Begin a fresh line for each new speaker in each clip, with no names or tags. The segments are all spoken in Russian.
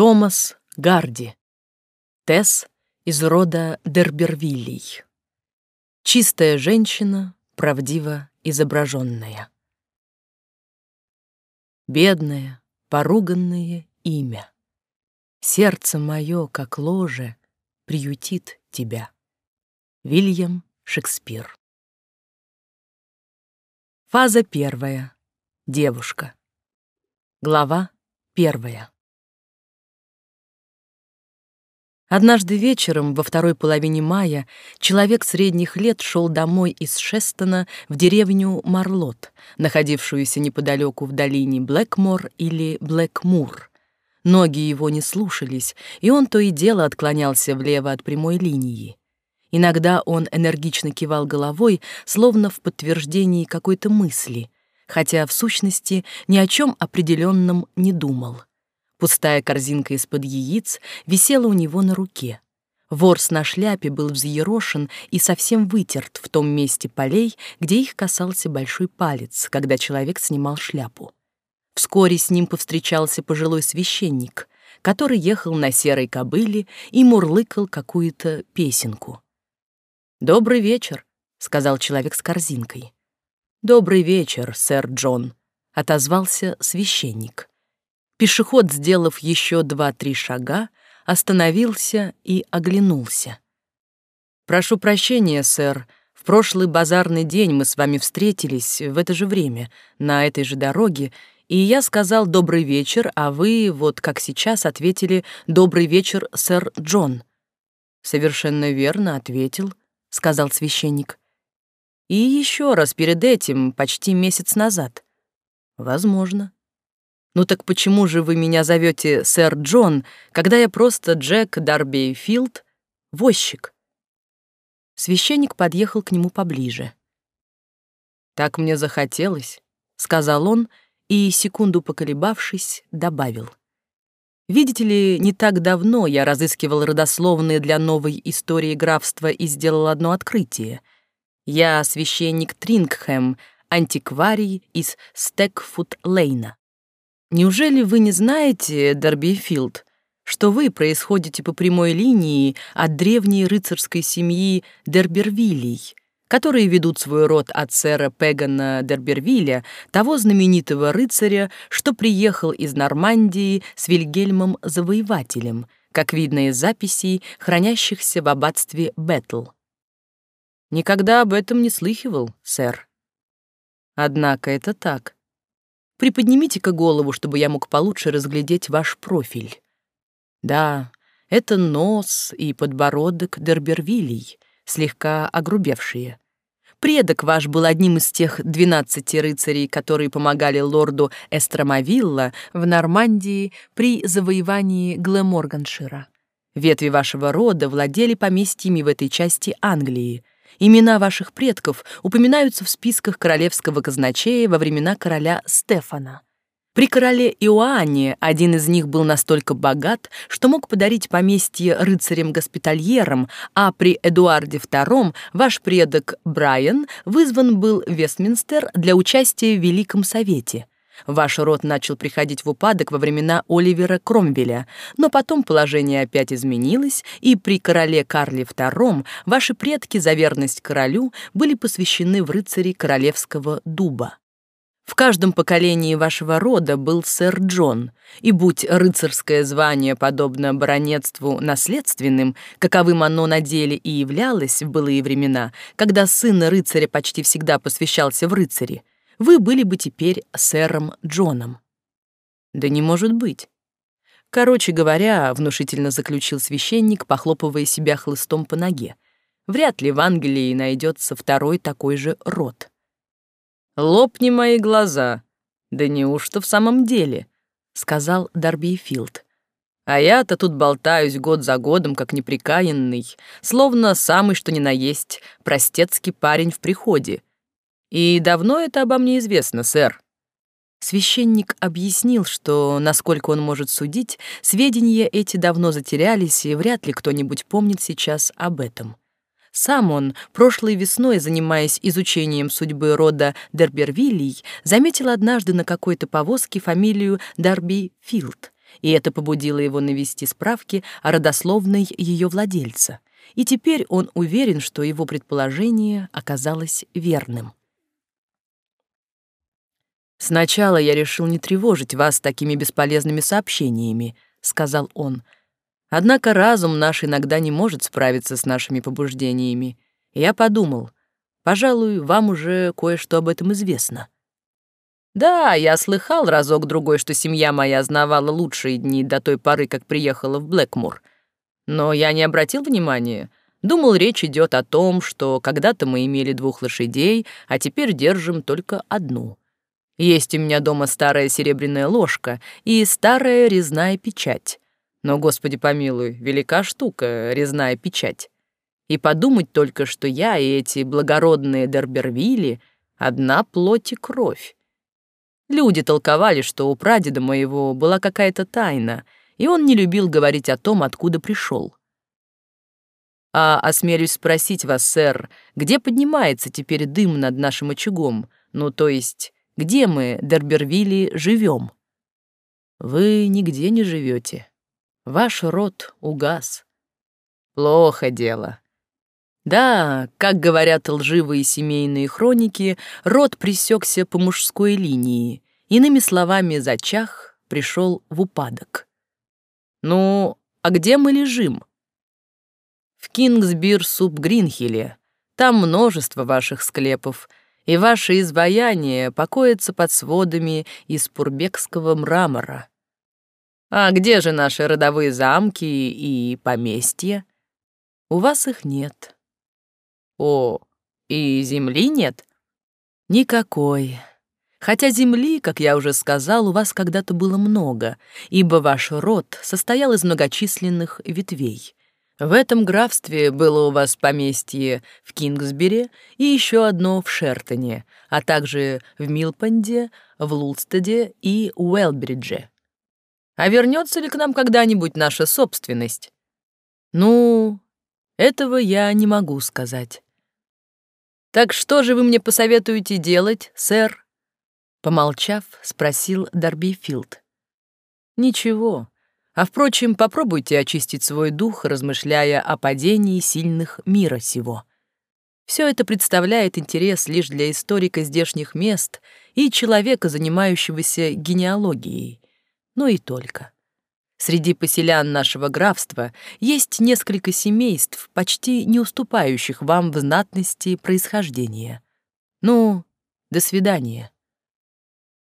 Томас Гарди. Тесс из рода Дербервиллей. Чистая женщина, правдиво изображенная. Бедное, поруганное имя. Сердце мое, как ложе, приютит тебя. Вильям Шекспир. Фаза первая. Девушка. Глава первая. Однажды вечером, во второй половине мая, человек средних лет шел домой из Шестона в деревню Марлот, находившуюся неподалеку в долине Блэкмор или Блэкмур. Ноги его не слушались, и он то и дело отклонялся влево от прямой линии. Иногда он энергично кивал головой, словно в подтверждении какой-то мысли, хотя в сущности ни о чем определенном не думал. Пустая корзинка из-под яиц висела у него на руке. Ворс на шляпе был взъерошен и совсем вытерт в том месте полей, где их касался большой палец, когда человек снимал шляпу. Вскоре с ним повстречался пожилой священник, который ехал на серой кобыле и мурлыкал какую-то песенку. «Добрый вечер», — сказал человек с корзинкой. «Добрый вечер, сэр Джон», — отозвался священник. Пешеход, сделав еще два-три шага, остановился и оглянулся. «Прошу прощения, сэр. В прошлый базарный день мы с вами встретились в это же время, на этой же дороге, и я сказал «добрый вечер», а вы, вот как сейчас, ответили «добрый вечер, сэр Джон». «Совершенно верно», — ответил, — сказал священник. «И еще раз перед этим, почти месяц назад». «Возможно». «Ну так почему же вы меня зовете сэр Джон, когда я просто Джек Дарби Филд, возчик?» Священник подъехал к нему поближе. «Так мне захотелось», — сказал он, и, секунду поколебавшись, добавил. «Видите ли, не так давно я разыскивал родословные для новой истории графства и сделал одно открытие. Я священник Трингхэм, антикварий из Стекфут-Лейна. Неужели вы не знаете, Дербифилд, что вы происходите по прямой линии от древней рыцарской семьи Дербервилей, которые ведут свой род от сэра Пегана Дербервиля, того знаменитого рыцаря, что приехал из Нормандии с Вильгельмом Завоевателем, как видно из записей, хранящихся в аббатстве Беттл. Никогда об этом не слыхивал, сэр. Однако это так. Приподнимите-ка голову, чтобы я мог получше разглядеть ваш профиль. Да, это нос и подбородок Дербервилей, слегка огрубевшие. Предок ваш был одним из тех двенадцати рыцарей, которые помогали лорду Эстромавилла в Нормандии при завоевании Глэморганшира. Ветви вашего рода владели поместьями в этой части Англии, Имена ваших предков упоминаются в списках королевского казначея во времена короля Стефана. При короле Иоанне один из них был настолько богат, что мог подарить поместье рыцарям-госпитальерам, а при Эдуарде II ваш предок Брайан вызван был в Вестминстер для участия в Великом Совете. Ваш род начал приходить в упадок во времена Оливера Кромвеля, но потом положение опять изменилось, и при короле Карле II ваши предки за верность королю были посвящены в рыцари королевского дуба. В каждом поколении вашего рода был сэр Джон, и будь рыцарское звание подобно баронетству наследственным, каковым оно на деле и являлось в былые времена, когда сын рыцаря почти всегда посвящался в рыцари, вы были бы теперь сэром Джоном. Да не может быть. Короче говоря, внушительно заключил священник, похлопывая себя хлыстом по ноге. Вряд ли в Англии найдется второй такой же род. «Лопни мои глаза! Да неужто в самом деле?» — сказал Дарби Филд. «А я-то тут болтаюсь год за годом, как неприкаянный, словно самый что ни на есть простецкий парень в приходе, «И давно это обо мне известно, сэр?» Священник объяснил, что, насколько он может судить, сведения эти давно затерялись, и вряд ли кто-нибудь помнит сейчас об этом. Сам он, прошлой весной, занимаясь изучением судьбы рода Дербервилей, заметил однажды на какой-то повозке фамилию Дарби Филд и это побудило его навести справки о родословной ее владельца, и теперь он уверен, что его предположение оказалось верным. «Сначала я решил не тревожить вас такими бесполезными сообщениями», — сказал он. «Однако разум наш иногда не может справиться с нашими побуждениями. я подумал, пожалуй, вам уже кое-что об этом известно». «Да, я слыхал разок-другой, что семья моя знавала лучшие дни до той поры, как приехала в Блэкмур. Но я не обратил внимания. Думал, речь идет о том, что когда-то мы имели двух лошадей, а теперь держим только одну». Есть у меня дома старая серебряная ложка и старая резная печать. Но, господи помилуй, велика штука резная печать. И подумать только, что я и эти благородные Дербервилли — одна плоть и кровь. Люди толковали, что у прадеда моего была какая-то тайна, и он не любил говорить о том, откуда пришел. А осмелюсь спросить вас, сэр, где поднимается теперь дым над нашим очагом? Ну, то есть, где мы, Дербервилли, живем? Вы нигде не живете. Ваш род угас. Плохо дело. Да, как говорят лживые семейные хроники, род пресекся по мужской линии. Иными словами, зачах пришел в упадок. Ну, а где мы лежим? В Кингсбир суп Гринхилле. Там множество ваших склепов — и ваше изваяние покоится под сводами из пурбекского мрамора. А где же наши родовые замки и поместья? У вас их нет. О, и земли нет? Никакой. Хотя земли, как я уже сказал, у вас когда-то было много, ибо ваш род состоял из многочисленных ветвей. В этом графстве было у вас поместье в Кингсбери и еще одно в Шертоне, а также в Милпанде, в Лулстеде и Уэлбридже. А вернется ли к нам когда-нибудь наша собственность? Ну, этого я не могу сказать. Так что же вы мне посоветуете делать, сэр? Помолчав, спросил Дарби Филд. Ничего, а, впрочем, попробуйте очистить свой дух, размышляя о падении сильных мира сего. Все это представляет интерес лишь для историка здешних мест и человека, занимающегося генеалогией. Но и только. Среди поселян нашего графства есть несколько семейств, почти не уступающих вам в знатности происхождения. Ну, до свидания.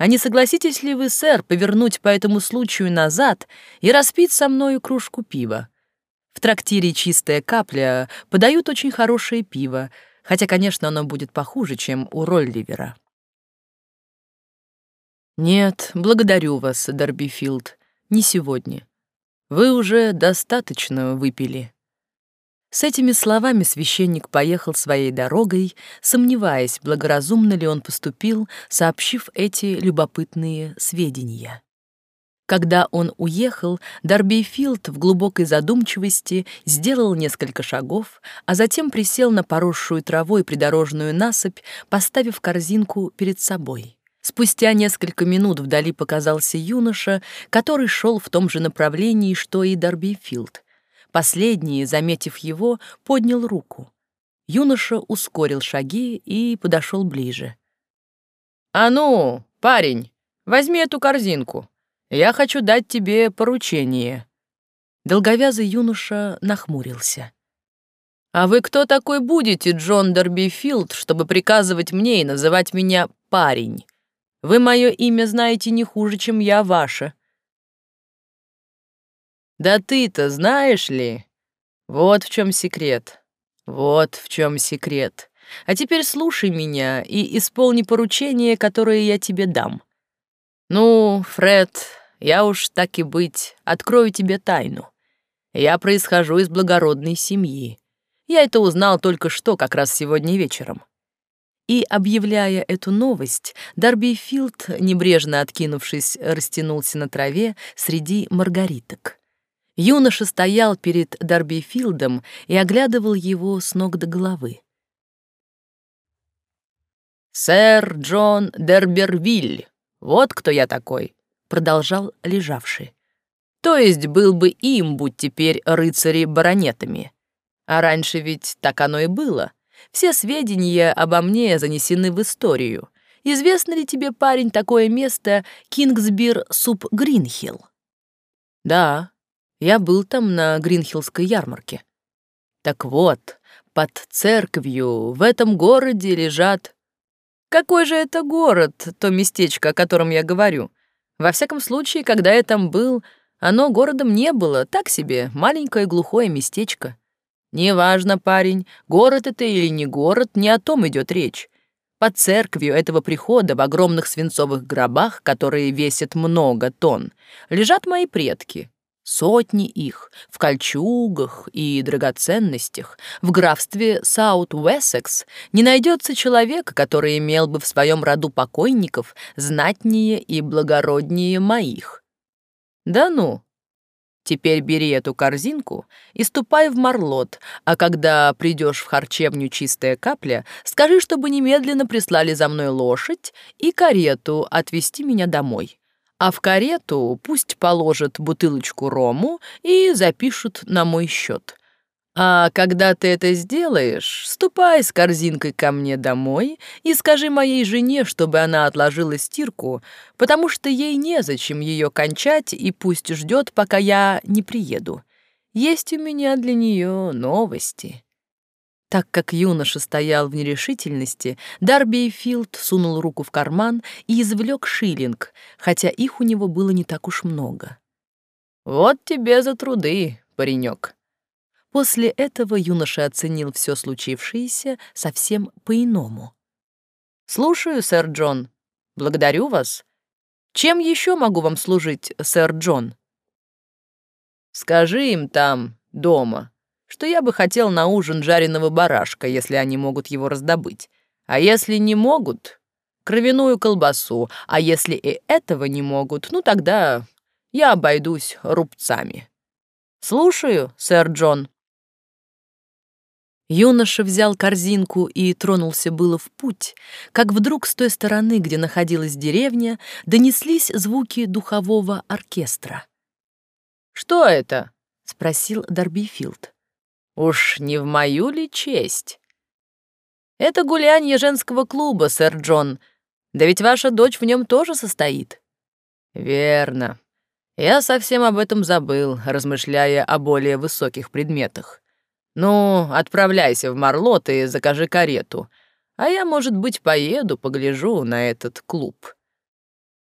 А не согласитесь ли вы, сэр, повернуть по этому случаю назад и распить со мною кружку пива? В трактире «Чистая капля» подают очень хорошее пиво, хотя, конечно, оно будет похуже, чем у Ролливера. «Нет, благодарю вас, Дорбифилд, не сегодня. Вы уже достаточно выпили». С этими словами священник поехал своей дорогой, сомневаясь, благоразумно ли он поступил, сообщив эти любопытные сведения. Когда он уехал, Дарбейфилд в глубокой задумчивости сделал несколько шагов, а затем присел на поросшую травой придорожную насыпь, поставив корзинку перед собой. Спустя несколько минут вдали показался юноша, который шел в том же направлении, что и Дарбейфилд — Последний, заметив его, поднял руку. Юноша ускорил шаги и подошел ближе. «А ну, парень, возьми эту корзинку. Я хочу дать тебе поручение». Долговязый юноша нахмурился. «А вы кто такой будете, Джон Дербифилд, чтобы приказывать мне и называть меня парень? Вы мое имя знаете не хуже, чем я ваше. Да ты-то знаешь ли? Вот в чем секрет. Вот в чем секрет. А теперь слушай меня и исполни поручение, которое я тебе дам. Ну, Фред, я уж так и быть, открою тебе тайну. Я происхожу из благородной семьи. Я это узнал только что, как раз сегодня вечером. И, объявляя эту новость, Дарби Филд, небрежно откинувшись, растянулся на траве среди маргариток. Юноша стоял перед Дарбифилдом и оглядывал его с ног до головы. «Сэр Джон Дербервиль, вот кто я такой», — продолжал лежавший. То есть был бы им, будь теперь рыцари-баронетами. А раньше ведь так оно и было. Все сведения обо мне занесены в историю. Известно ли тебе, парень, такое место Кингсбир Суп Гринхилл? Да, я был там на Гринхиллской ярмарке. Так вот, под церковью в этом городе лежат... Какой же это город, то местечко, о котором я говорю? Во всяком случае, когда я там был, оно городом не было, так себе, маленькое глухое местечко. Неважно, парень, город это или не город, не о том идет речь. Под церковью этого прихода в огромных свинцовых гробах, которые весят много тонн, лежат мои предки. Сотни их, в кольчугах и драгоценностях, в графстве Саут-Уэссекс не найдется человека, который имел бы в своем роду покойников знатнее и благороднее моих. Да ну, Теперь бери эту корзинку и ступай в Марлот, а когда придешь в харчевню «Чистая капля», скажи, чтобы немедленно прислали за мной лошадь и карету отвезти меня домой. А в карету пусть положат бутылочку рому и запишут на мой счет. А когда ты это сделаешь, ступай с корзинкой ко мне домой и скажи моей жене, чтобы она отложила стирку, потому что ей незачем ее кончать и пусть ждет, пока я не приеду. Есть у меня для нее новости». Так как юноша стоял в нерешительности, Дарби Филд сунул руку в карман и извлек шиллинг, хотя их у него было не так уж много. «Вот тебе за труды, паренек», После этого юноша оценил все случившееся совсем по-иному. «Слушаю, сэр Джон. Благодарю вас. Чем еще могу вам служить, сэр Джон?» «Скажи им там, дома, что я бы хотел на ужин жареного барашка, если они могут его раздобыть. А если не могут, кровяную колбасу, а если и этого не могут, ну тогда я обойдусь рубцами». «Слушаю, сэр Джон». Юноша взял корзинку и тронулся было в путь, как вдруг с той стороны, где находилась деревня, донеслись звуки духового оркестра. «Что это?» — спросил Дарбифилд. «Уж не в мою ли честь?» «Это гулянье женского клуба, сэр Джон. Да ведь ваша дочь в нем тоже состоит». «Верно. Я совсем об этом забыл, размышляя о более высоких предметах. «Ну, отправляйся в Марлот и закажи карету, а я, может быть, поеду, погляжу на этот клуб».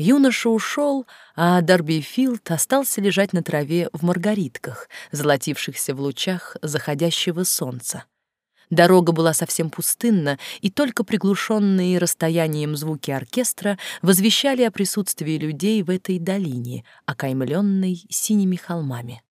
Юноша ушел, а Дарби Филд остался лежать на траве в маргаритках, золотившихся в лучах заходящего солнца. Дорога была совсем пустынна, и только приглушенные расстоянием звуки оркестра возвещали о присутствии людей в этой долине, окаймленной синими холмами.